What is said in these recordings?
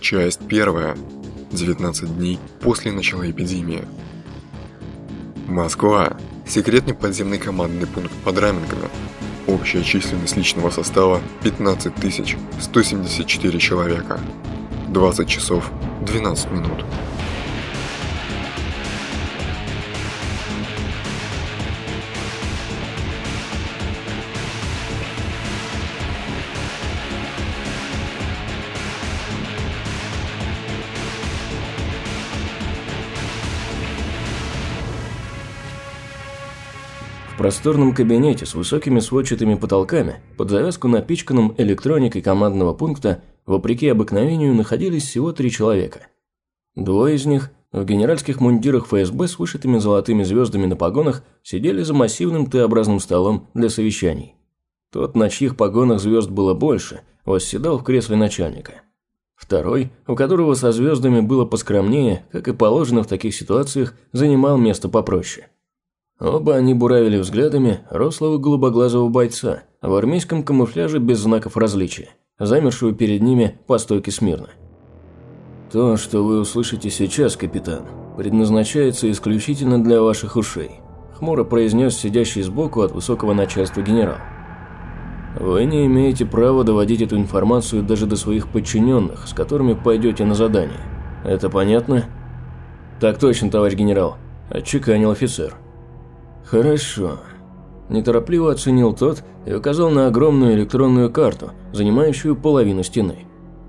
Часть первая. 19 дней после начала эпидемии. Москва. Секретный подземный командный пункт под Раменками. Общая численность личного состава 15 174 человека. 20 часов 12 минут. Просторном кабинете с высокими сводчатыми потолками, под завязку напичканным электроникой командного пункта, вопреки обыкновению, находились всего три человека. Двое из них в генеральских мундирах ФСБ с вышитыми золотыми звездами на погонах сидели за массивным Т-образным столом для совещаний. Тот, на чьих погонах звезд было больше, восседал в кресле начальника. Второй, у которого со звездами было поскромнее, как и положено в таких ситуациях, занимал место попроще – Оба они буравили взглядами рослого голубоглазого бойца в армейском камуфляже без знаков различия, замершего перед ними по стойке смирно. «То, что вы услышите сейчас, капитан, предназначается исключительно для ваших ушей», хмуро произнес сидящий сбоку от высокого начальства генерал. «Вы не имеете права доводить эту информацию даже до своих подчиненных, с которыми пойдете на задание. Это понятно?» «Так точно, товарищ генерал», – отчеканил офицер. «Хорошо». Неторопливо оценил тот и указал на огромную электронную карту, занимающую половину стены.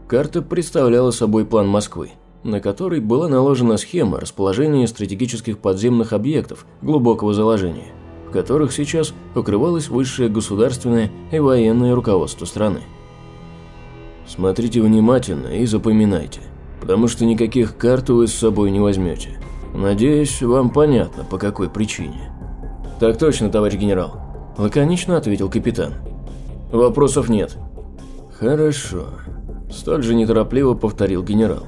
Карта представляла собой план Москвы, на которой была наложена схема расположения стратегических подземных объектов глубокого заложения, в которых сейчас укрывалось высшее государственное и военное руководство страны. Смотрите внимательно и запоминайте, потому что никаких карт вы с собой не возьмете. Надеюсь, вам понятно, по какой причине. «Так точно, товарищ генерал», – лаконично ответил капитан. «Вопросов нет». «Хорошо», – столь же неторопливо повторил генерал.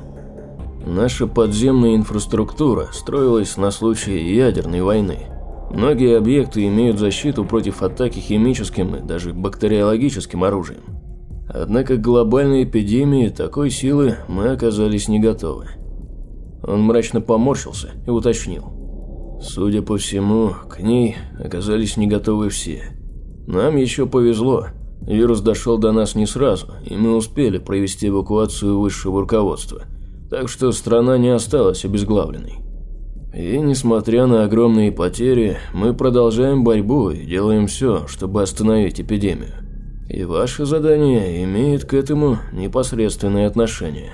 «Наша подземная инфраструктура строилась на случай ядерной войны. Многие объекты имеют защиту против атаки химическим и даже бактериологическим оружием. Однако к глобальной эпидемии такой силы мы оказались не готовы». Он мрачно поморщился и уточнил. Судя по всему, к ней оказались не готовы все. Нам еще повезло. Вирус дошел до нас не сразу, и мы успели провести эвакуацию высшего руководства. Так что страна не осталась обезглавленной. И несмотря на огромные потери, мы продолжаем борьбу и делаем все, чтобы остановить эпидемию. И ваше задание имеет к этому непосредственное отношение.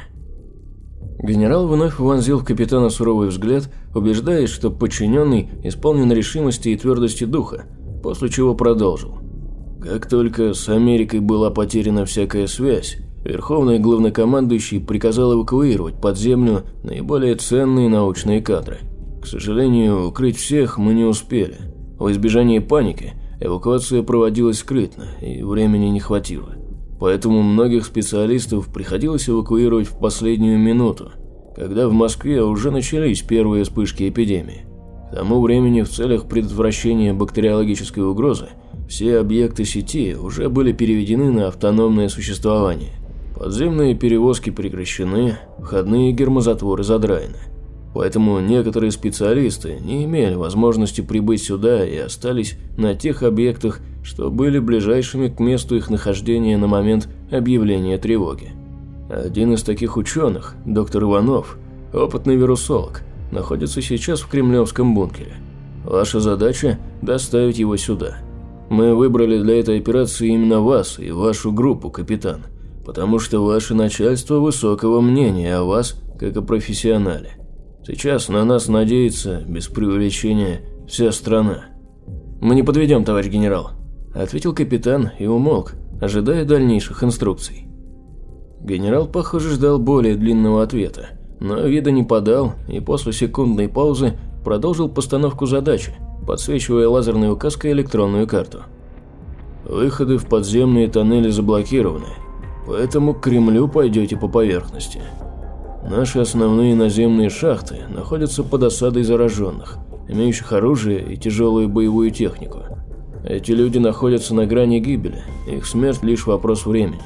Генерал вновь вонзил в капитана суровый взгляд, убеждаясь, что подчиненный исполнен решимости и твердости духа, после чего продолжил. Как только с Америкой была потеряна всякая связь, Верховный главнокомандующий приказал эвакуировать под землю наиболее ценные научные кадры. К сожалению, укрыть всех мы не успели. В избежании паники эвакуация проводилась скрытно, и времени не хватило. Поэтому многих специалистов приходилось эвакуировать в последнюю минуту, когда в Москве уже начались первые вспышки эпидемии. К тому времени в целях предотвращения бактериологической угрозы все объекты сети уже были переведены на автономное существование. Подземные перевозки прекращены, входные гермозатворы задраены. Поэтому некоторые специалисты не имели возможности прибыть сюда и остались на тех объектах, что были ближайшими к месту их нахождения на момент объявления тревоги. Один из таких ученых, доктор Иванов, опытный вирусолог, находится сейчас в кремлевском бункере. Ваша задача – доставить его сюда. Мы выбрали для этой операции именно вас и вашу группу, капитан, потому что ваше начальство высокого мнения о вас, как о профессионале. Сейчас на нас надеется, без преувеличения, вся страна. Мы не подведем, товарищ генерал, ответил капитан и умолк, ожидая дальнейших инструкций. Генерал, похоже, ждал более длинного ответа, но вида не подал и после секундной паузы продолжил постановку задачи, подсвечивая лазерной указкой электронную карту. Выходы в подземные тоннели заблокированы, поэтому к Кремлю пойдете по поверхности. Наши основные наземные шахты находятся под осадой зараженных, имеющих оружие и тяжелую боевую технику. Эти люди находятся на грани гибели, их смерть лишь вопрос времени.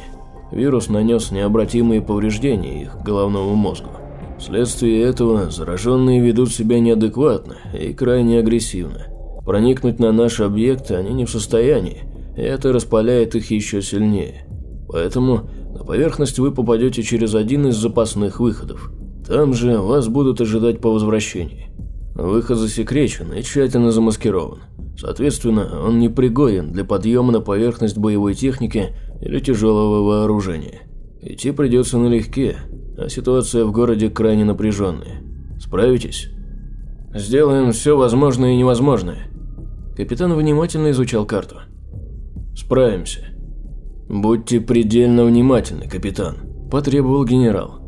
вирус нанес необратимые повреждения их головному мозгу. Вследствие этого зараженные ведут себя неадекватно и крайне агрессивно. Проникнуть на наш объект они не в состоянии, и это распаляет их еще сильнее. Поэтому на поверхность вы попадете через один из запасных выходов. Там же вас будут ожидать по возвращении. Выход засекречен и тщательно замаскирован. Соответственно, он непригоден для подъема на поверхность боевой техники или тяжелого вооружения. Идти придется налегке, а ситуация в городе крайне напряженная. Справитесь? Сделаем все возможное и невозможное. Капитан внимательно изучал карту. Справимся. Будьте предельно внимательны, капитан, потребовал генерал.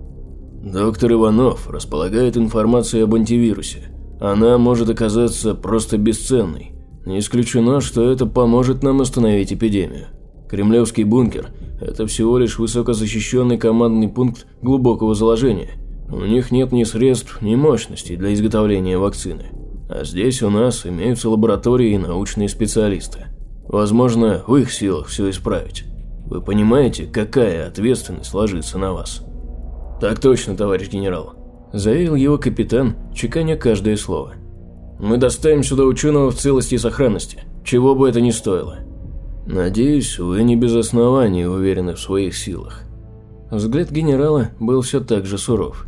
Доктор Иванов располагает информацией об антивирусе. Она может оказаться просто бесценной. Не исключено, что это поможет нам остановить эпидемию. Кремлевский бункер – это всего лишь высокозащищенный командный пункт глубокого заложения. У них нет ни средств, ни мощностей для изготовления вакцины. А здесь у нас имеются лаборатории и научные специалисты. Возможно, в их силах все исправить. Вы понимаете, какая ответственность ложится на вас? Так точно, товарищ генерал. Заверил его капитан, чеканя каждое слово. Мы доставим сюда ученого в целости и сохранности, чего бы это ни стоило. Надеюсь, вы не без оснований уверены в своих силах. Взгляд генерала был все так же суров.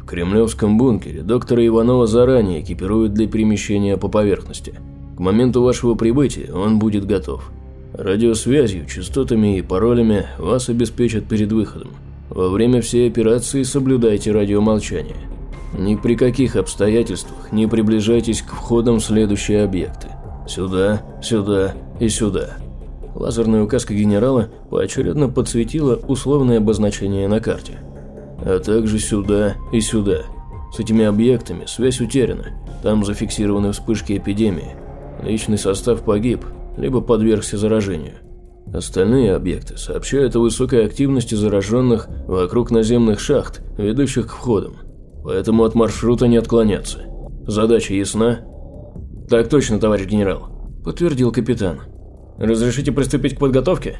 В кремлевском бункере доктора Иванова заранее экипируют для перемещения по поверхности. К моменту вашего прибытия он будет готов. Радиосвязью, частотами и паролями вас обеспечат перед выходом. Во время всей операции соблюдайте радиомолчание. Ни при каких обстоятельствах не приближайтесь к входам в следующие объекты. Сюда, сюда и сюда. Лазерная указка генерала поочередно подсветила условное обозначение на карте. А также сюда и сюда. С этими объектами связь утеряна. Там зафиксированы вспышки эпидемии. Личный состав погиб, либо подвергся заражению. Остальные объекты сообщают о высокой активности зараженных вокруг наземных шахт, ведущих к входам. Поэтому от маршрута не отклоняться. Задача ясна? Так точно, товарищ генерал, подтвердил капитан. Разрешите приступить к подготовке?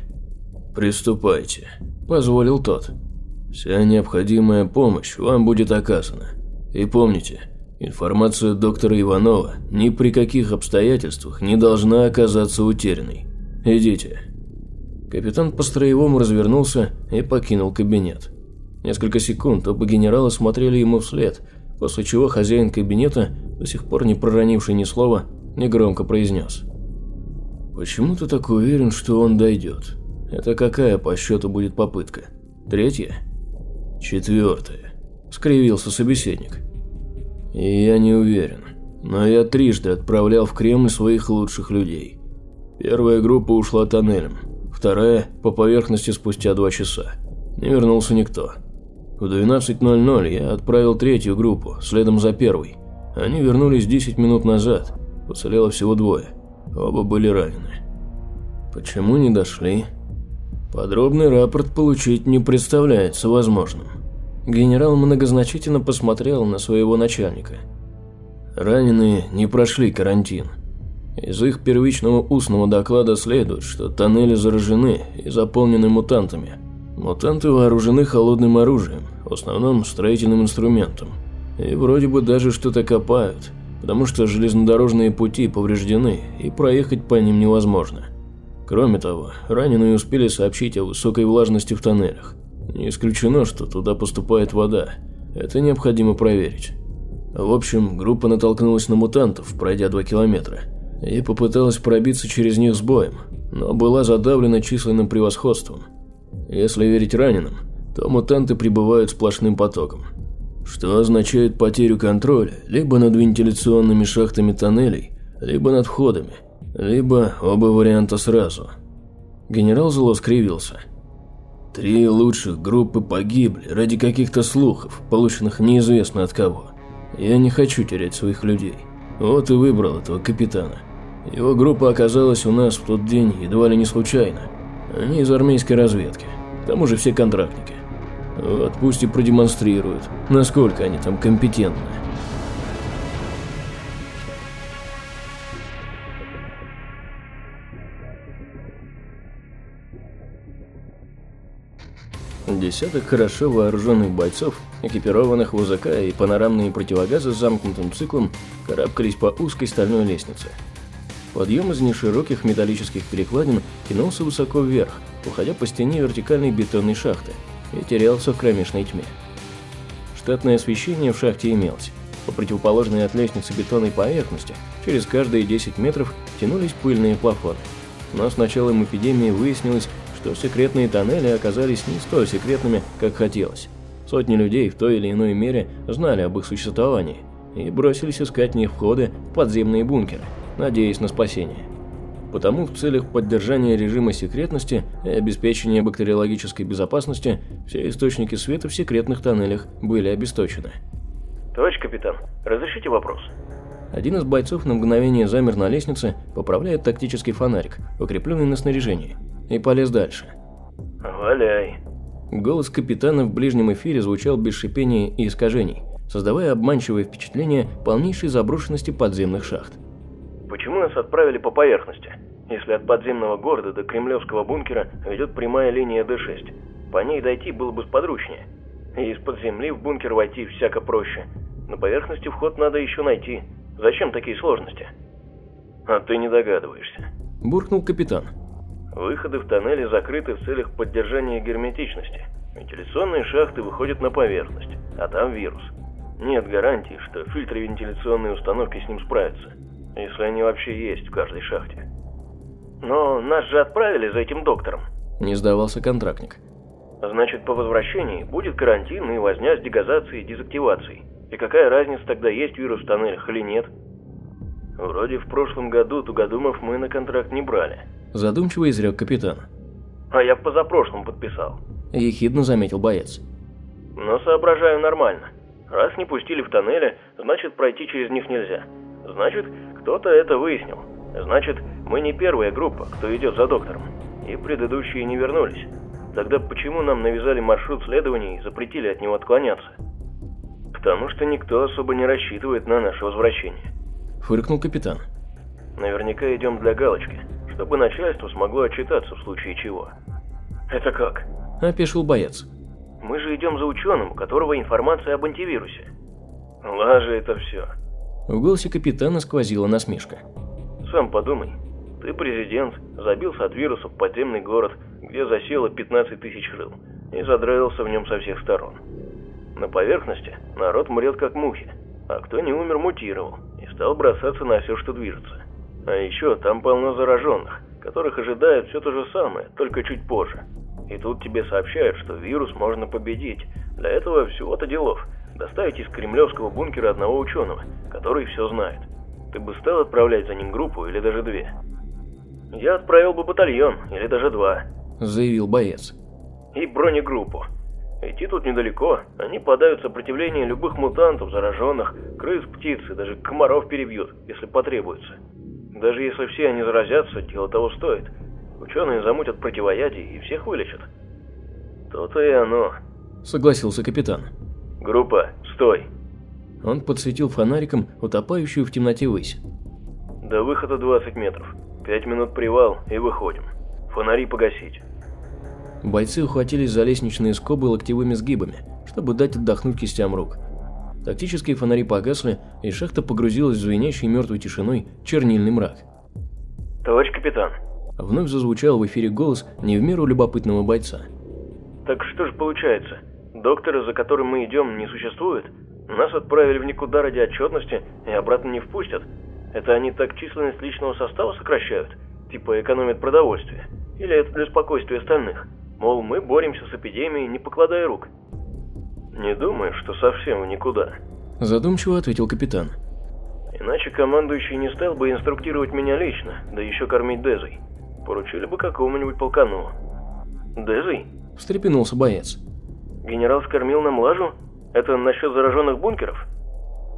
Приступайте, позволил тот. Вся необходимая помощь вам будет оказана. И помните, информация доктора Иванова ни при каких обстоятельствах не должна оказаться утерянной. Идите. Капитан по-строевому развернулся и покинул кабинет. Несколько секунд оба генерала смотрели ему вслед, после чего хозяин кабинета, до сих пор не проронивший ни слова, негромко произнес. «Почему ты так уверен, что он дойдет? Это какая по счету будет попытка? Третья?» «Четвертая», – скривился собеседник. «И я не уверен, но я трижды отправлял в Кремль своих лучших людей. Первая группа ушла тоннелем, вторая – по поверхности спустя два часа. Не вернулся никто. В 12.00 я отправил третью группу, следом за первой. Они вернулись 10 минут назад. Уцелело всего двое. Оба были ранены. Почему не дошли? Подробный рапорт получить не представляется возможным. Генерал многозначительно посмотрел на своего начальника. Раненые не прошли карантин. Из их первичного устного доклада следует, что тоннели заражены и заполнены мутантами – Мутанты вооружены холодным оружием, в основном строительным инструментом. И вроде бы даже что-то копают, потому что железнодорожные пути повреждены и проехать по ним невозможно. Кроме того, раненые успели сообщить о высокой влажности в тоннелях. Не исключено, что туда поступает вода. Это необходимо проверить. В общем, группа натолкнулась на мутантов, пройдя 2 километра, и попыталась пробиться через них с боем, но была задавлена численным превосходством – если верить раненым, то мутанты прибывают сплошным потоком, что означает потерю контроля либо над вентиляционными шахтами тоннелей, либо над входами, либо оба варианта сразу. Генерал зло скривился. Три лучших группы погибли ради каких-то слухов, полученных неизвестно от кого. Я не хочу терять своих людей. Вот и выбрал этого капитана. Его группа оказалась у нас в тот день едва ли не случайно. Они из армейской разведки. К тому же все контрактники. Вот пусть и продемонстрируют, насколько они там компетентны. Десяток хорошо вооруженных бойцов, экипированных в УЗК и панорамные противогазы с замкнутым циклом, карабкались по узкой стальной лестнице. Подъем из нешироких металлических перекладин тянулся высоко вверх, уходя по стене вертикальной бетонной шахты, и терялся в кромешной тьме. Штатное освещение в шахте имелось. По противоположной от лестницы бетонной поверхности через каждые 10 метров тянулись пыльные плафоны. Но с началом эпидемии выяснилось, что секретные тоннели оказались не столь секретными, как хотелось. Сотни людей в той или иной мере знали об их существовании и бросились искать в них входы в подземные бункеры, надеясь на спасение. Потому в целях поддержания режима секретности и обеспечения бактериологической безопасности все источники света в секретных тоннелях были обесточены. Товарищ капитан, разрешите вопрос? Один из бойцов на мгновение замер на лестнице, поправляет тактический фонарик, укрепленный на снаряжении, и полез дальше. Валяй. Голос капитана в ближнем эфире звучал без шипения и искажений, создавая обманчивое впечатление полнейшей заброшенности подземных шахт. Почему нас отправили по поверхности, если от подземного города до кремлевского бункера ведет прямая линия Д-6? По ней дойти было бы сподручнее. И из-под земли в бункер войти всяко проще. На поверхности вход надо еще найти. Зачем такие сложности? А ты не догадываешься. Буркнул капитан. Выходы в тоннели закрыты в целях поддержания герметичности. Вентиляционные шахты выходят на поверхность, а там вирус. Нет гарантии, что фильтры вентиляционной установки с ним справятся, если они вообще есть в каждой шахте. Но нас же отправили за этим доктором. Не сдавался контрактник. Значит, по возвращении будет карантин и возня с дегазацией и дезактивацией. И какая разница тогда, есть вирус в тоннелях или нет? Вроде в прошлом году Тугодумов мы на контракт не брали. Задумчиво изрек капитан. А я в позапрошлом подписал. Ехидно заметил боец. Но соображаю нормально. Раз не пустили в тоннели, значит пройти через них нельзя. Значит, кто-то это выяснил. Значит, мы не первая группа, кто идет за доктором. И предыдущие не вернулись. Тогда почему нам навязали маршрут следования и запретили от него отклоняться? Потому что никто особо не рассчитывает на наше возвращение. Фыркнул капитан. Наверняка идем для галочки, чтобы начальство смогло отчитаться в случае чего. Это как? Опешил боец. Мы же идем за ученым, у которого информация об антивирусе. Лажа это все. В голосе капитана сквозила насмешка. Сам подумай. Ты президент, забился от вируса в подземный город, где засело 15 тысяч рыл, и задраился в нем со всех сторон. На поверхности народ мрет как мухи, а кто не умер, мутировал стал бросаться на все, что движется. А еще там полно зараженных, которых ожидает все то же самое, только чуть позже. И тут тебе сообщают, что вирус можно победить. Для этого всего-то делов. Доставить из кремлевского бункера одного ученого, который все знает. Ты бы стал отправлять за ним группу или даже две? Я отправил бы батальон, или даже два. Заявил боец. И бронегруппу. Идти тут недалеко, они подают сопротивление любых мутантов, зараженных, крыс, птиц и даже комаров перебьют, если потребуется. Даже если все они заразятся, дело того стоит. Ученые замутят противоядие и всех вылечат. То-то и оно. Согласился капитан. Группа, стой. Он подсветил фонариком утопающую в темноте высь. До выхода 20 метров. Пять минут привал и выходим. Фонари погасить. Бойцы ухватились за лестничные скобы локтевыми сгибами, чтобы дать отдохнуть кистям рук. Тактические фонари погасли, и шахта погрузилась в звенящий мертвой тишиной чернильный мрак. «Товарищ капитан!» Вновь зазвучал в эфире голос не в меру любопытного бойца. «Так что же получается? Доктора, за которым мы идем, не существует? Нас отправили в никуда ради отчетности и обратно не впустят? Это они так численность личного состава сокращают? Типа экономят продовольствие? Или это для спокойствия остальных?» Мол, мы боремся с эпидемией, не покладая рук. Не думаю, что совсем в никуда. Задумчиво ответил капитан. Иначе командующий не стал бы инструктировать меня лично, да еще кормить Дезой. Поручили бы какому-нибудь полкану. Дезой? Встрепенулся боец. Генерал скормил нам лажу? Это насчет зараженных бункеров?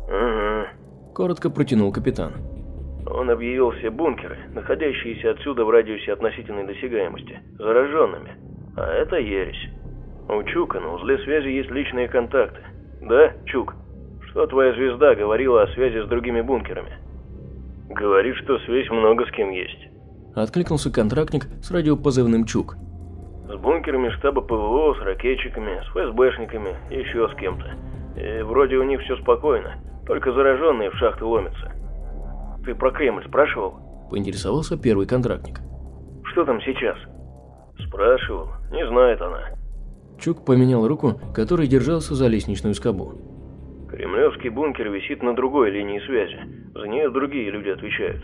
Угу. Коротко протянул капитан. Он объявил все бункеры, находящиеся отсюда в радиусе относительной досягаемости, зараженными. А это ересь. У Чука на узле связи есть личные контакты. Да, Чук? Что твоя звезда говорила о связи с другими бункерами? Говорит, что связь много с кем есть. Откликнулся контрактник с радиопозывным Чук. С бункерами штаба ПВО, с ракетчиками, с ФСБшниками, еще с кем-то. И вроде у них все спокойно, только зараженные в шахты ломятся. Ты про Кремль спрашивал? Поинтересовался первый контрактник. Что там сейчас? Спрашивал, не знает она. Чук поменял руку, которой держался за лестничную скобу. Кремлевский бункер висит на другой линии связи. За нее другие люди отвечают.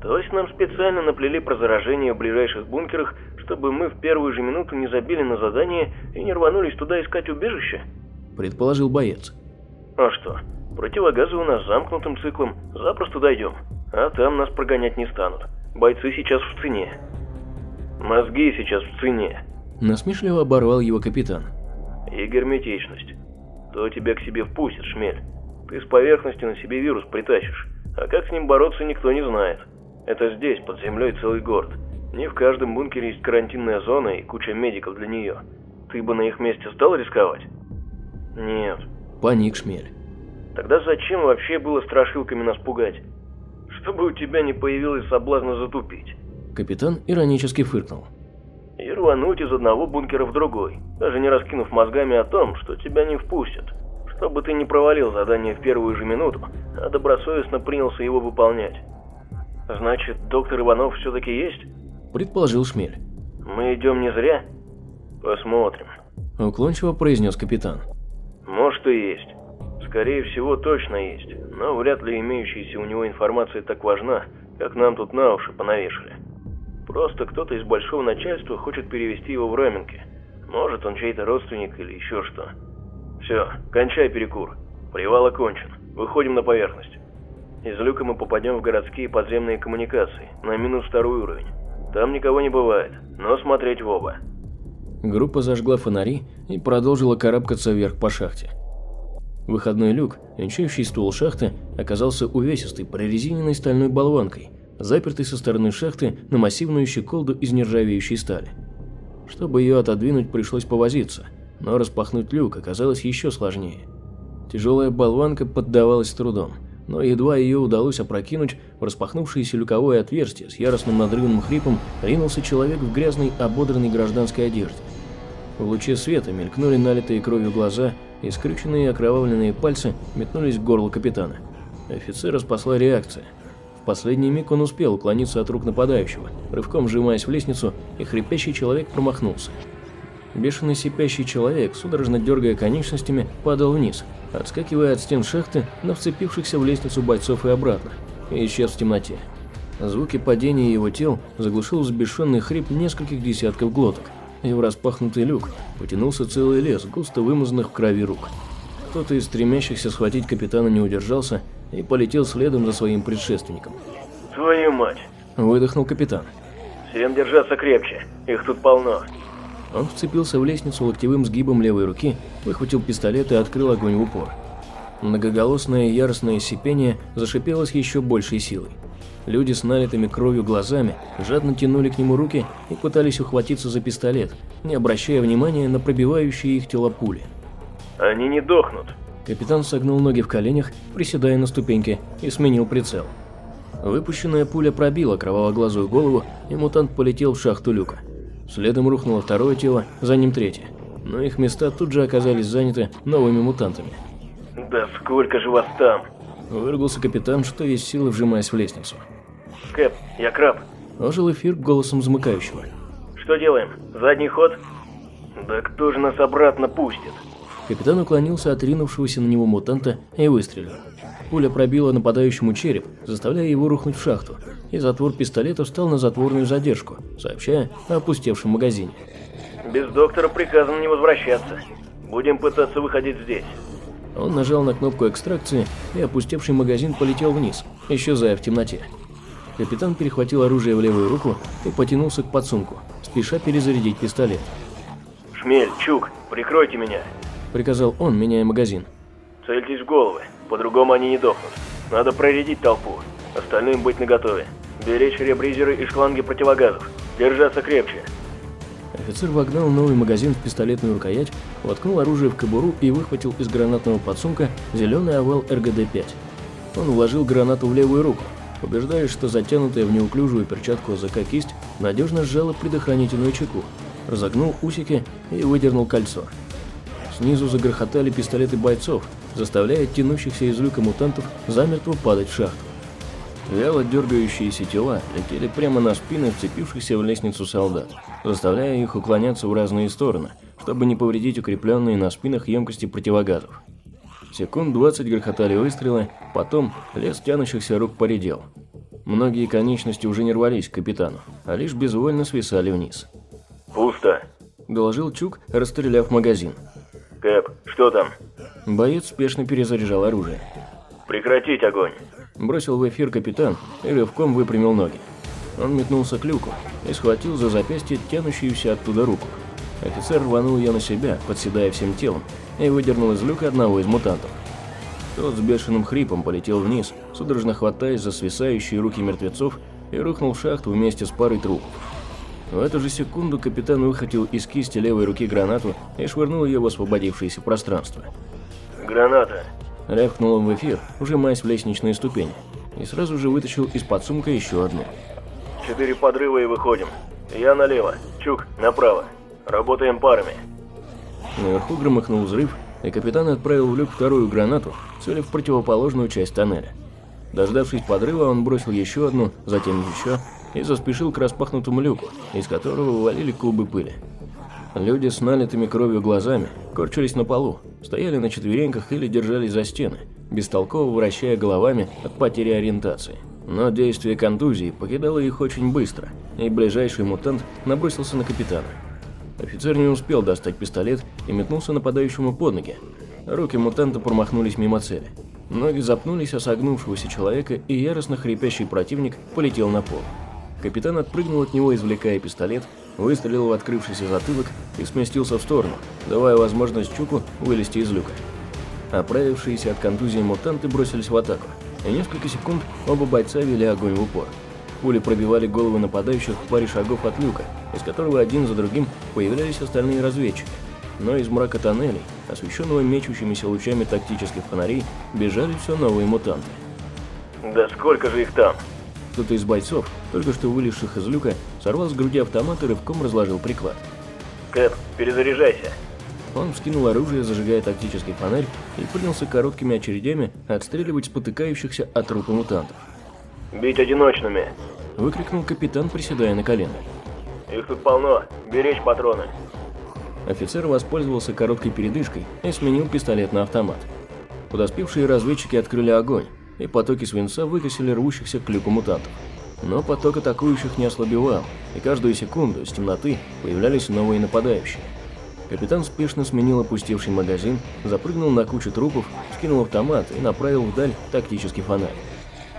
То есть нам специально наплели про заражение в ближайших бункерах, чтобы мы в первую же минуту не забили на задание и не рванулись туда искать убежище? Предположил боец. А что? Противогазы у нас замкнутым циклом, запросто дойдем. А там нас прогонять не станут. Бойцы сейчас в цене. Мозги сейчас в цене. Насмешливо оборвал его капитан. И герметичность. То тебя к себе впустит, шмель. Ты с поверхности на себе вирус притащишь. А как с ним бороться, никто не знает. Это здесь, под землей, целый город. Не в каждом бункере есть карантинная зона и куча медиков для нее. Ты бы на их месте стал рисковать? Нет. Паник шмель. Тогда зачем вообще было страшилками нас пугать? Чтобы у тебя не появилось соблазна затупить. Капитан иронически фыркнул. И рвануть из одного бункера в другой, даже не раскинув мозгами о том, что тебя не впустят. Чтобы ты не провалил задание в первую же минуту, а добросовестно принялся его выполнять. Значит, доктор Иванов все-таки есть? Предположил Шмель. Мы идем не зря? Посмотрим. Уклончиво произнес капитан. Может и есть. Скорее всего, точно есть. Но вряд ли имеющаяся у него информация так важна, как нам тут на уши понавешали. Просто кто-то из большого начальства хочет перевести его в Раменки. Может, он чей-то родственник или еще что. Все, кончай перекур. Привал окончен. Выходим на поверхность. Из люка мы попадем в городские подземные коммуникации, на минус второй уровень. Там никого не бывает, но смотреть в оба. Группа зажгла фонари и продолжила карабкаться вверх по шахте. Выходной люк, венчающий ствол шахты, оказался увесистой прорезиненной стальной болванкой, запертой со стороны шахты на массивную щеколду из нержавеющей стали. Чтобы ее отодвинуть, пришлось повозиться, но распахнуть люк оказалось еще сложнее. Тяжелая болванка поддавалась трудом – но едва ее удалось опрокинуть, в распахнувшееся люковое отверстие с яростным надрывным хрипом ринулся человек в грязной, ободранной гражданской одежде. В луче света мелькнули налитые кровью глаза, и скрюченные окровавленные пальцы метнулись к горлу капитана. Офицера спасла реакция. В последний миг он успел уклониться от рук нападающего, рывком сжимаясь в лестницу, и хрипящий человек промахнулся. Бешеный сипящий человек, судорожно дергая конечностями, падал вниз, отскакивая от стен шахты на вцепившихся в лестницу бойцов и обратно, и исчез в темноте. Звуки падения его тел заглушил взбешенный хрип нескольких десятков глоток, и в распахнутый люк потянулся целый лес густо вымазанных в крови рук. Кто-то из стремящихся схватить капитана не удержался и полетел следом за своим предшественником. «Твою мать!» – выдохнул капитан. «Всем держаться крепче, их тут полно!» Он вцепился в лестницу локтевым сгибом левой руки, выхватил пистолет и открыл огонь в упор. Многоголосное яростное сипение зашипело с еще большей силой. Люди с налитыми кровью глазами жадно тянули к нему руки и пытались ухватиться за пистолет, не обращая внимания на пробивающие их тела пули. «Они не дохнут!» Капитан согнул ноги в коленях, приседая на ступеньки, и сменил прицел. Выпущенная пуля пробила кровавоглазую голову, и мутант полетел в шахту люка. Следом рухнуло второе тело, за ним третье. Но их места тут же оказались заняты новыми мутантами. «Да сколько же вас там?» Выругался капитан, что есть силы, вжимаясь в лестницу. «Кэп, я краб!» Ожил эфир голосом замыкающего. «Что делаем? Задний ход?» «Да кто же нас обратно пустит?» Капитан уклонился от ринувшегося на него мутанта и выстрелил. Пуля пробила нападающему череп, заставляя его рухнуть в шахту, и затвор пистолета встал на затворную задержку, сообщая о опустевшем магазине. «Без доктора приказано не возвращаться. Будем пытаться выходить здесь». Он нажал на кнопку экстракции, и опустевший магазин полетел вниз, исчезая в темноте. Капитан перехватил оружие в левую руку и потянулся к подсумку, спеша перезарядить пистолет. «Шмель, Чук, прикройте меня!» – приказал он, меняя магазин. «Цельтесь в головы. По-другому они не дохнут. Надо проредить толпу. Остальным быть наготове. Беречь ребризеры и шланги противогазов. Держаться крепче. Офицер вогнал новый магазин в пистолетную рукоять, воткнул оружие в кобуру и выхватил из гранатного подсумка зеленый овал РГД-5. Он вложил гранату в левую руку, убеждаясь, что затянутая в неуклюжую перчатку АЗК кисть надежно сжала предохранительную чеку, разогнул усики и выдернул кольцо. Снизу загрохотали пистолеты бойцов, заставляя тянущихся из люка мутантов замертво падать в шахту. Вяло дергающиеся тела летели прямо на спины вцепившихся в лестницу солдат, заставляя их уклоняться в разные стороны, чтобы не повредить укрепленные на спинах емкости противогазов. Секунд 20 грохотали выстрелы, потом лес тянущихся рук поредел. Многие конечности уже не рвались к капитану, а лишь безвольно свисали вниз. «Пусто», – доложил Чук, расстреляв магазин. «Кэп, что там?» Боец спешно перезаряжал оружие. «Прекратить огонь!» Бросил в эфир капитан и рывком выпрямил ноги. Он метнулся к люку и схватил за запястье тянущуюся оттуда руку. Офицер рванул ее на себя, подседая всем телом, и выдернул из люка одного из мутантов. Тот с бешеным хрипом полетел вниз, судорожно хватаясь за свисающие руки мертвецов и рухнул в шахту вместе с парой трупов. В эту же секунду капитан выхватил из кисти левой руки гранату и швырнул ее в освободившееся пространство. «Граната!» – рявкнул он в эфир, ужимаясь в лестничные ступени, и сразу же вытащил из-под сумка еще одну. «Четыре подрыва и выходим. Я налево, Чук направо. Работаем парами». Наверху громыхнул взрыв, и капитан отправил в люк вторую гранату, целив в противоположную часть тоннеля. Дождавшись подрыва, он бросил еще одну, затем еще, и заспешил к распахнутому люку, из которого вывалили клубы пыли. Люди с налитыми кровью глазами корчились на полу, стояли на четвереньках или держались за стены, бестолково вращая головами от потери ориентации. Но действие контузии покидало их очень быстро, и ближайший мутант набросился на капитана. Офицер не успел достать пистолет и метнулся нападающему под ноги. Руки мутанта промахнулись мимо цели. Ноги запнулись о согнувшегося человека, и яростно хрипящий противник полетел на пол. Капитан отпрыгнул от него, извлекая пистолет, выстрелил в открывшийся затылок и сместился в сторону, давая возможность Чуку вылезти из люка. Оправившиеся от контузии мутанты бросились в атаку, и несколько секунд оба бойца вели огонь в упор. Пули пробивали головы нападающих в паре шагов от люка, из которого один за другим появлялись остальные разведчики. Но из мрака тоннелей, освещенного мечущимися лучами тактических фонарей, бежали все новые мутанты. «Да сколько же их там?» Кто-то из бойцов, только что вылезших из люка, сорвал с груди автомат и рывком разложил приклад. «Кэп, перезаряжайся!» Он вскинул оружие, зажигая тактический фонарь, и принялся короткими очередями отстреливать спотыкающихся от трупа мутантов. «Бить одиночными!» – выкрикнул капитан, приседая на колено. «Их тут полно! Беречь патроны!» Офицер воспользовался короткой передышкой и сменил пистолет на автомат. Подоспевшие разведчики открыли огонь, и потоки свинца выкосили рвущихся к люку мутантов. Но поток атакующих не ослабевал, и каждую секунду из темноты появлялись новые нападающие. Капитан спешно сменил опустевший магазин, запрыгнул на кучу трупов, скинул автомат и направил вдаль тактический фонарь.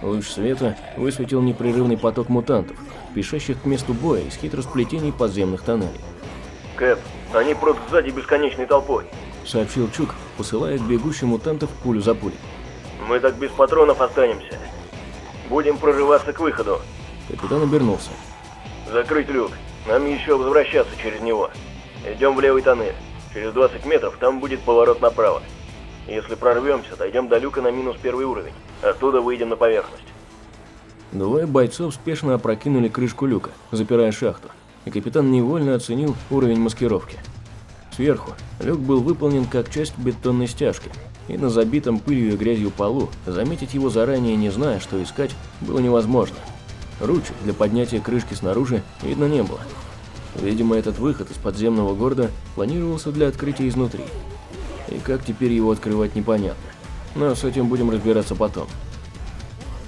Луч света высветил непрерывный поток мутантов, спешащих к месту боя из хитросплетений подземных тоннелей. «Кэп, они просто сзади бесконечной толпой», — сообщил Чук, посылая к бегущим мутантов пулю за пулей. Мы так без патронов останемся. Будем прорываться к выходу. Капитан обернулся. Закрыть люк. Нам еще возвращаться через него. Идем в левый тоннель. Через 20 метров там будет поворот направо. Если прорвемся, дойдем до люка на минус первый уровень. Оттуда выйдем на поверхность. Двое бойцов спешно опрокинули крышку люка, запирая шахту, и капитан невольно оценил уровень маскировки. Сверху люк был выполнен как часть бетонной стяжки, и на забитом пылью и грязью полу заметить его заранее, не зная, что искать, было невозможно. Ручек для поднятия крышки снаружи видно не было. Видимо, этот выход из подземного города планировался для открытия изнутри. И как теперь его открывать непонятно. Но с этим будем разбираться потом.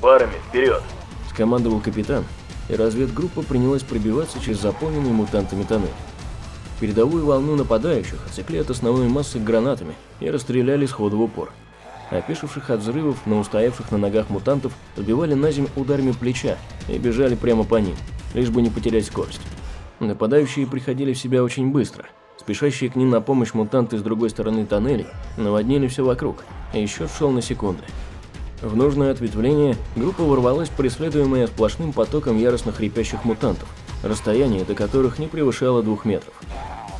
«Парами, вперед!» – скомандовал капитан, и разведгруппа принялась пробиваться через заполненный мутантами тоннель. Передовую волну нападающих отсекли от основной массы гранатами и расстреляли сходу в упор. Опешивших от взрывов, но устоявших на ногах мутантов сбивали на землю ударами плеча и бежали прямо по ним, лишь бы не потерять скорость. Нападающие приходили в себя очень быстро. Спешащие к ним на помощь мутанты с другой стороны тоннелей наводнили все вокруг, и счет шел на секунды. В нужное ответвление группа ворвалась, преследуемая сплошным потоком яростно хрипящих мутантов – расстояние до которых не превышало двух метров.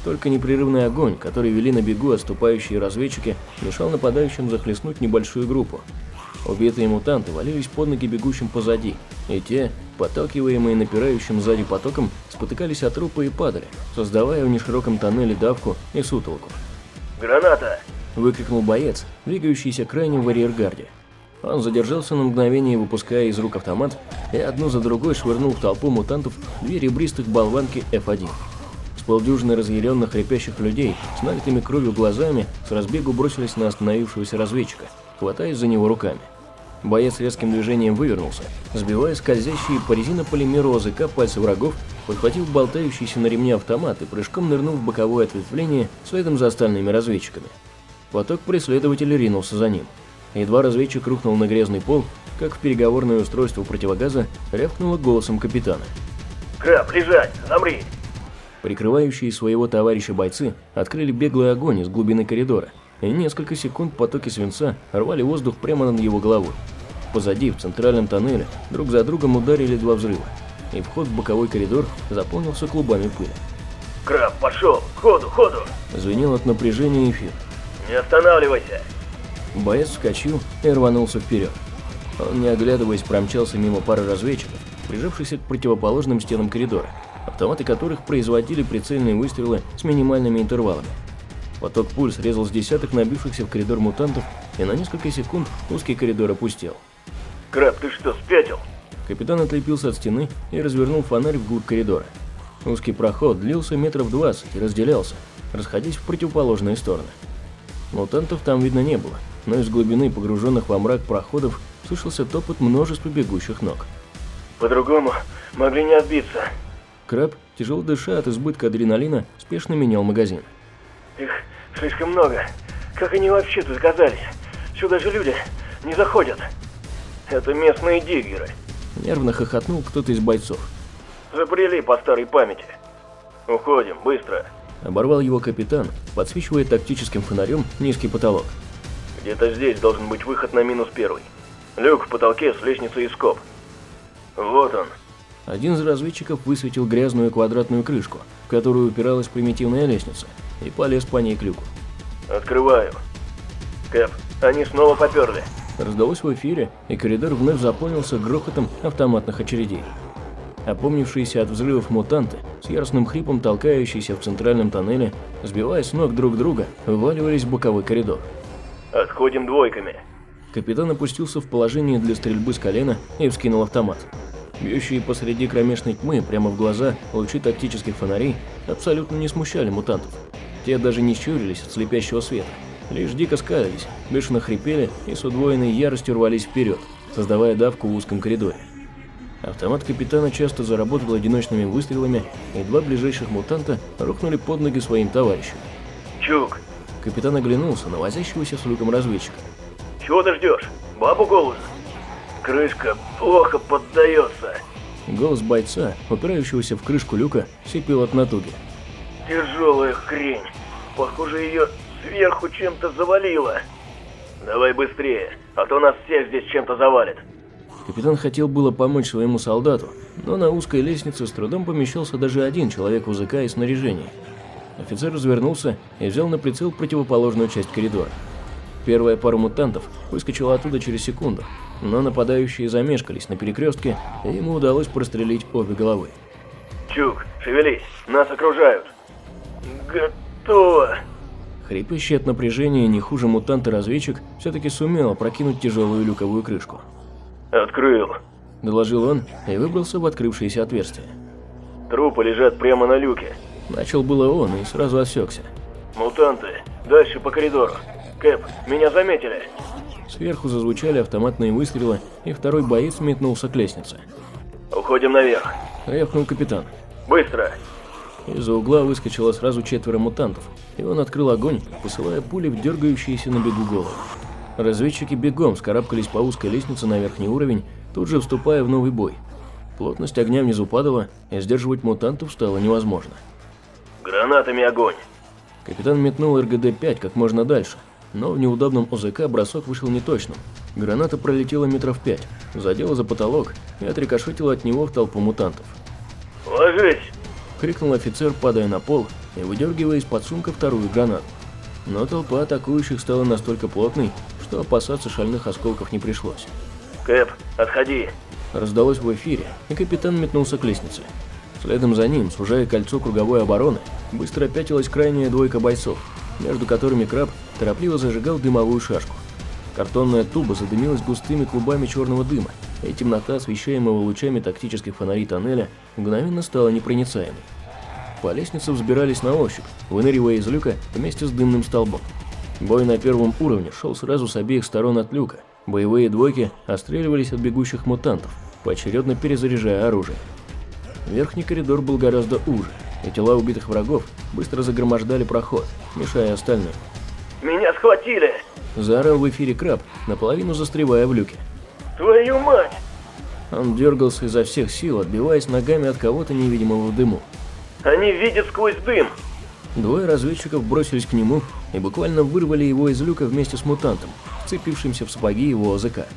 Только непрерывный огонь, который вели на бегу отступающие разведчики, мешал нападающим захлестнуть небольшую группу. Убитые мутанты валились под ноги бегущим позади, и те, подталкиваемые напирающим сзади потоком, спотыкались от трупа и падали, создавая в нешироком тоннеле давку и сутолку. «Граната!» – выкрикнул боец, двигающийся крайне в арьергарде. Он задержался на мгновение, выпуская из рук автомат, и одну за другой швырнул в толпу мутантов две ребристых болванки F1. С полдюжины разъяренных хрипящих людей с налитыми кровью глазами с разбегу бросились на остановившегося разведчика, хватаясь за него руками. Боец резким движением вывернулся, сбивая скользящие по резинополимеру ОЗК пальцы врагов, подхватил болтающийся на ремне автомат и прыжком нырнул в боковое ответвление следом за остальными разведчиками. Поток преследователей ринулся за ним. Едва разведчик рухнул на грязный пол, как в переговорное устройство противогаза рявкнуло голосом капитана. «Краб, лежать! Замри!» Прикрывающие своего товарища бойцы открыли беглый огонь из глубины коридора, и несколько секунд потоки свинца рвали воздух прямо над его головой. Позади, в центральном тоннеле, друг за другом ударили два взрыва, и вход в боковой коридор заполнился клубами пыли. «Краб, пошел! Ходу, ходу!» Звенел от напряжения эфир. «Не останавливайся!» Боец вскочил и рванулся вперед. Он, не оглядываясь, промчался мимо пары разведчиков, прижавшихся к противоположным стенам коридора, автоматы которых производили прицельные выстрелы с минимальными интервалами. Поток пуль срезал с десяток набившихся в коридор мутантов, и на несколько секунд узкий коридор опустел. «Краб, ты что, спятил?» Капитан отлепился от стены и развернул фонарь вглубь коридора. Узкий проход длился метров двадцать и разделялся, расходясь в противоположные стороны. Мутантов там видно не было, но из глубины погруженных во мрак проходов слышался топот множества бегущих ног. «По-другому могли не отбиться». Краб, тяжело дыша от избытка адреналина, спешно менял магазин. «Их слишком много. Как они вообще тут оказались? Сюда же люди не заходят. Это местные диггеры». Нервно хохотнул кто-то из бойцов. «Запрели по старой памяти. Уходим, быстро». Оборвал его капитан, подсвечивая тактическим фонарем низкий потолок. Где-то здесь должен быть выход на минус первый. Люк в потолке с лестницей и скоб. Вот он. Один из разведчиков высветил грязную квадратную крышку, в которую упиралась примитивная лестница, и полез по ней к люку. Открываю. Кэп, они снова поперли. Раздалось в эфире, и коридор вновь заполнился грохотом автоматных очередей. Опомнившиеся от взрывов мутанты, с яростным хрипом толкающиеся в центральном тоннеле, сбивая с ног друг друга, вываливались в боковой коридор. Отходим двойками. Капитан опустился в положение для стрельбы с колена и вскинул автомат. Бьющие посреди кромешной тьмы прямо в глаза лучи тактических фонарей абсолютно не смущали мутантов. Те даже не щурились от слепящего света, лишь дико скалились, бешено хрипели и с удвоенной яростью рвались вперед, создавая давку в узком коридоре. Автомат капитана часто заработал одиночными выстрелами, и два ближайших мутанта рухнули под ноги своим товарищам. Чук, Капитан оглянулся на возящегося с люком разведчика. чего ты ждешь? Бабу голос? Крышка плохо поддается. Голос бойца, упирающегося в крышку люка, сипел от натуги. Тяжелая хрень. Похоже, ее сверху чем-то завалило. Давай быстрее, а то нас всех здесь чем-то завалит. Капитан хотел было помочь своему солдату, но на узкой лестнице с трудом помещался даже один человек УЗК и снаряжении. Офицер развернулся и взял на прицел противоположную часть коридора. Первая пара мутантов выскочила оттуда через секунду, но нападающие замешкались на перекрестке, и ему удалось прострелить обе головы. Чук, шевелись, нас окружают. Готово. Хрипящий от напряжения не хуже мутанта-разведчик все-таки сумел опрокинуть тяжелую люковую крышку. Открыл. Доложил он и выбрался в открывшееся отверстие. Трупы лежат прямо на люке. Начал было он и сразу осекся. Мутанты. Дальше по коридору. Кэп, меня заметили. Сверху зазвучали автоматные выстрелы, и второй боец метнулся к лестнице. Уходим наверх. Рявкнул капитан. Быстро. Из-за угла выскочило сразу четверо мутантов, и он открыл огонь, посылая пули в дергающиеся на бегу головы. Разведчики бегом скарабкались по узкой лестнице на верхний уровень, тут же вступая в новый бой. Плотность огня внизу падала, и сдерживать мутантов стало невозможно. Гранатами огонь. Капитан метнул РГД-5 как можно дальше, но в неудобном ОЗК бросок вышел неточным. Граната пролетела метров пять, задела за потолок и отрикошетила от него в толпу мутантов. Ложись. Крикнул офицер, падая на пол и выдергивая из-под сумка вторую гранату. Но толпа атакующих стала настолько плотной, что опасаться шальных осколков не пришлось. «Кэп, отходи!» Раздалось в эфире, и капитан метнулся к лестнице. Следом за ним, сужая кольцо круговой обороны, быстро пятилась крайняя двойка бойцов, между которыми краб торопливо зажигал дымовую шашку. Картонная туба задымилась густыми клубами черного дыма, и темнота, освещаемого лучами тактических фонарей тоннеля, мгновенно стала непроницаемой. По лестнице взбирались на ощупь, выныривая из люка вместе с дымным столбом. Бой на первом уровне шел сразу с обеих сторон от люка. Боевые двойки отстреливались от бегущих мутантов, поочередно перезаряжая оружие. Верхний коридор был гораздо уже, и тела убитых врагов быстро загромождали проход, мешая остальным. «Меня схватили!» – заорал в эфире краб, наполовину застревая в люке. «Твою мать!» Он дергался изо всех сил, отбиваясь ногами от кого-то невидимого в дыму. «Они видят сквозь дым!» Двое разведчиков бросились к нему и буквально вырвали его из люка вместе с мутантом, вцепившимся в сапоги его ОЗК.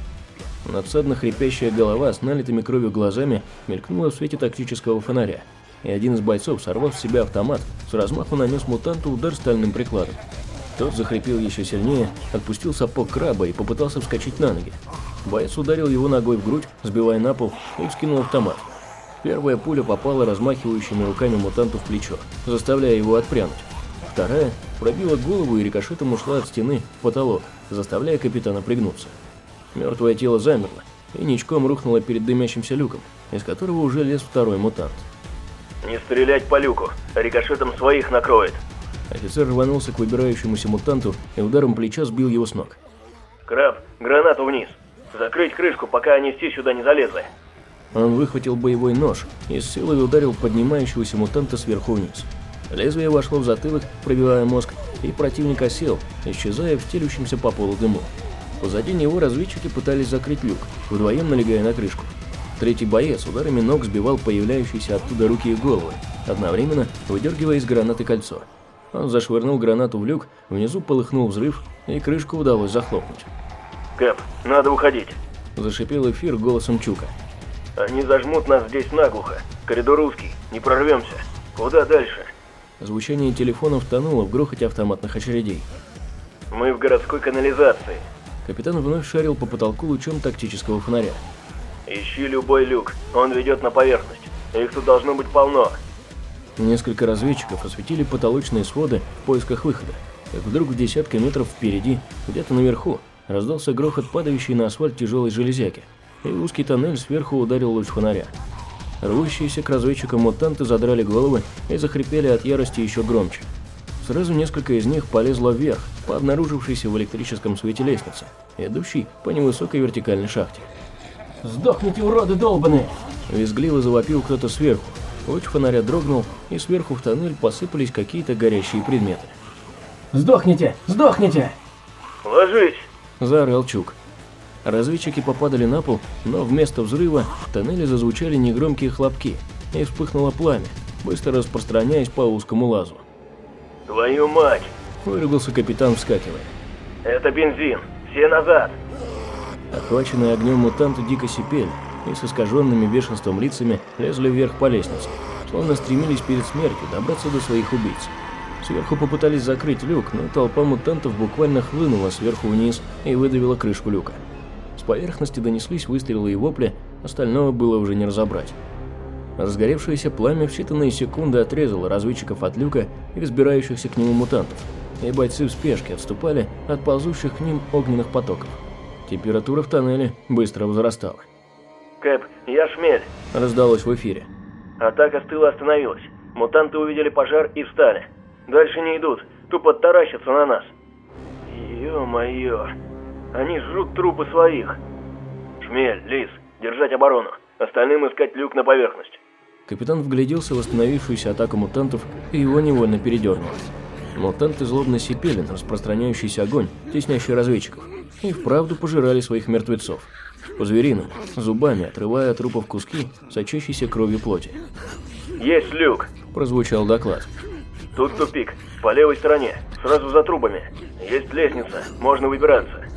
Надсадно хрипящая голова с налитыми кровью глазами мелькнула в свете тактического фонаря, и один из бойцов, сорвав с себя автомат, с размаху нанес мутанту удар стальным прикладом. Тот захрипел еще сильнее, отпустил сапог краба и попытался вскочить на ноги. Боец ударил его ногой в грудь, сбивая на пол, и вскинул автомат. Первая пуля попала размахивающими руками мутанту в плечо, заставляя его отпрянуть. Вторая пробила голову и рикошетом ушла от стены в потолок, заставляя капитана пригнуться. Мертвое тело замерло и ничком рухнуло перед дымящимся люком, из которого уже лез второй мутант. «Не стрелять по люку, рикошетом своих накроет!» Офицер рванулся к выбирающемуся мутанту и ударом плеча сбил его с ног. «Краб, гранату вниз! Закрыть крышку, пока они все сюда не залезли!» Он выхватил боевой нож и с силой ударил поднимающегося мутанта сверху вниз. Лезвие вошло в затылок, пробивая мозг, и противник осел, исчезая в телющемся по полу дыму. Позади него разведчики пытались закрыть люк, вдвоем налегая на крышку. Третий боец ударами ног сбивал появляющиеся оттуда руки и головы, одновременно выдергивая из гранаты кольцо. Он зашвырнул гранату в люк, внизу полыхнул взрыв, и крышку удалось захлопнуть. «Кэп, надо уходить!» – зашипел эфир голосом Чука. «Они зажмут нас здесь наглухо. Коридор узкий, не прорвемся. Куда дальше?» Звучание телефонов тонуло в грохоте автоматных очередей. «Мы в городской канализации». Капитан вновь шарил по потолку лучом тактического фонаря. «Ищи любой люк, он ведет на поверхность. Их тут должно быть полно». Несколько разведчиков осветили потолочные своды в поисках выхода. Как вдруг в десятка метров впереди, где-то наверху, раздался грохот падающей на асфальт тяжелой железяки, и узкий тоннель сверху ударил луч фонаря. Рвущиеся к разведчикам мутанты задрали головы и захрипели от ярости еще громче. Сразу несколько из них полезло вверх, по обнаружившейся в электрическом свете лестнице, идущей по невысокой вертикальной шахте. «Сдохните, уроды долбаные!» Визгливо завопил кто-то сверху. Луч фонаря дрогнул, и сверху в тоннель посыпались какие-то горящие предметы. «Сдохните! Сдохните!» «Ложись!» – заорал Чук. Разведчики попадали на пол, но вместо взрыва в тоннеле зазвучали негромкие хлопки, и вспыхнуло пламя, быстро распространяясь по узкому лазу. «Твою мать!» – выругался капитан, вскакивая. «Это бензин! Все назад!» Охваченные огнем мутанты дико сипели и с искаженными бешенством лицами лезли вверх по лестнице, словно стремились перед смертью добраться до своих убийц. Сверху попытались закрыть люк, но толпа мутантов буквально хлынула сверху вниз и выдавила крышку люка. С поверхности донеслись выстрелы и вопли, остального было уже не разобрать. Разгоревшееся пламя в считанные секунды отрезало разведчиков от люка и взбирающихся к нему мутантов, и бойцы в спешке отступали от ползущих к ним огненных потоков. Температура в тоннеле быстро возрастала. «Кэп, я шмель!» – раздалось в эфире. Атака с тыла остановилась. Мутанты увидели пожар и встали. Дальше не идут, тупо таращатся на нас. Ё-моё, они жрут трупы своих. Шмель, Лис, держать оборону. Остальным искать люк на поверхность. Капитан вгляделся в восстановившуюся атаку мутантов, и его невольно передернуло. Мутанты злобно сипели на распространяющийся огонь, теснящий разведчиков, и вправду пожирали своих мертвецов. По-звериному, зубами отрывая от трупов куски, сочащейся кровью плоти. «Есть люк!» – прозвучал доклад. «Тут тупик, по левой стороне, сразу за трубами. Есть лестница, можно выбираться.